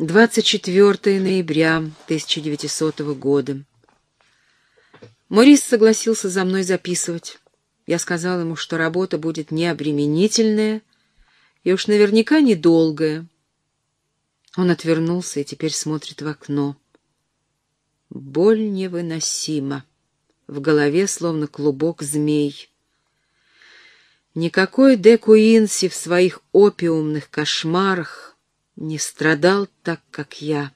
24 ноября 1900 года. Морис согласился за мной записывать. Я сказал ему, что работа будет необременительная и уж наверняка недолгая. Он отвернулся и теперь смотрит в окно. Боль невыносима. В голове словно клубок змей. Никакой де Куинси в своих опиумных кошмарах не страдал так, как я.